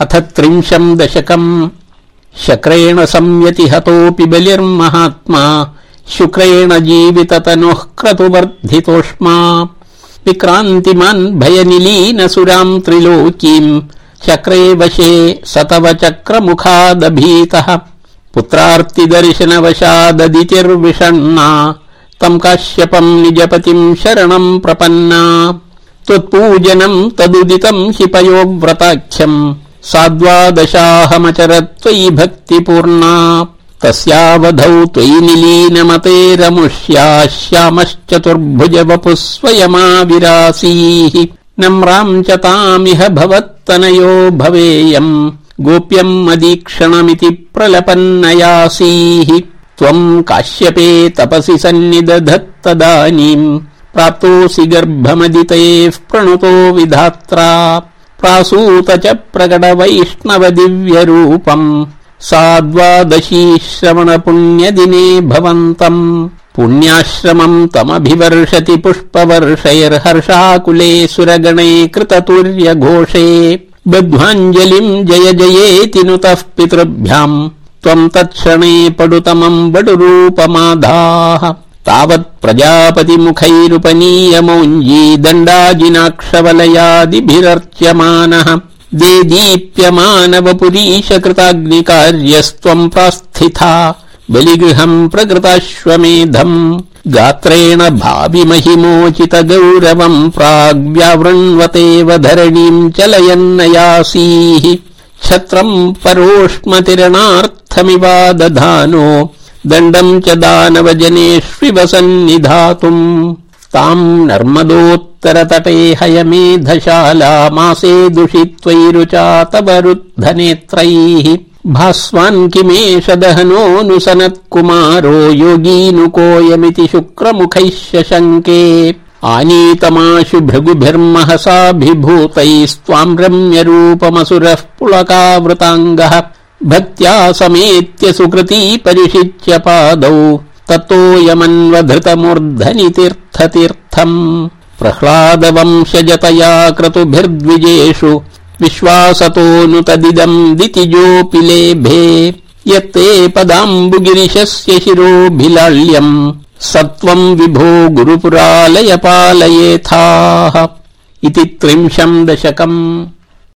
अथ त्रिंशम् दशकम्। शक्रेण संयतिहतोऽपि बलिर्महात्मा। शुक्रेण जीविततनुः क्रतुवर्धितोष्मा। विक्रान्तिमान् भयनिलीनसुराम् त्रिलोकीम्। चक्रे वशे सतव चक्रमुखादभीतः पुत्रार्तिदर्शनवशाददितिर्विषण्णा। तम् काश्यपम् निजपतिम् शरणम् प्रपन्ना। त्वत्पूजनम् तदुदितम् हि पयोव्रताख्यम् साद्वादशाहमचर त्वयि भक्तिपूर्णा तस्यावधौ त्वयि निलीनमतेरमुष्या श्यामश्चतुर्भुज वपुः स्वयमाविरासीः नम्राम् च तामिह भवत्तनयो भवेयम्। गोप्यम् मदीक्षणमिति प्रलपन्नयासीः। त्वम् काश्यपे तपसि सन्निदधत्तदानीम्। प्राप्तोऽसि गर्भमदितेः प्रणुतो विधात्रा प्रासूत च प्रकट वैष्णव दिव्यरूपम् सा द्वादशी श्रवण पुण्यदिने भवन्तम् पुण्याश्रमम् तमभिवर्षति पुष्पवर्षैर्हर्षाकुले सुरगणे कृततुर्य घोषे बध्वाञ्जलिम् जय जयेति नुतः पितृभ्याम् त्वम् तत्क्षणे पडुतमम् बडुरूपमाधाः तावत् प्रजापतिमुखैरुपनीयमौञ्जी दण्डाजिनाक्षवलयादिभिरर्च्यमानः दे दीप्यमानवपुरीश कृताग्निकार्यस्त्वम् प्रास्थिता बलिगृहम् प्रकृताश्वमेधम् गात्रेण भाविमहिमोचित गौरवम् प्राग्व्यावृण्वतेव धरणीम् चलयन्नयासीः छत्रम् परोष्मतिरणार्थमिवा दधानो दण्डम् च दानवजनेष्विव सन्निधातुम् ताम् नर्मदोत्तरतटे हयमेधशाला मासे दुषित्वैरुचा तव रुद्धनेत्रैः। भास्वान् किमेष दहनोऽनुसनत्कुमारो योगीनुकोऽयमिति शुक्रमुखैः शशङ्के। आनीतमाशु भृगुभिर्महसाभिभूतैस्त्वाम् रम्यरूपमसुरः पुलकावृताङ्गः भक्त्या समेत्य सुकृती परिषिच्य पादौ ततोऽयमन्वधृतमूर्धनि तीर्थतीर्थम् प्रह्लादवंशजतया क्रतुभिर्द्विजेषु विश्वासतो तदिदम् दितिजोऽपि लेभे। यत्ते पदाम्बुगिरिशस्य शिरोऽभिलाल्यम् सत्त्वम् विभो गुरुपुरालय पालयेथाः इति त्रिंशम् दशकम्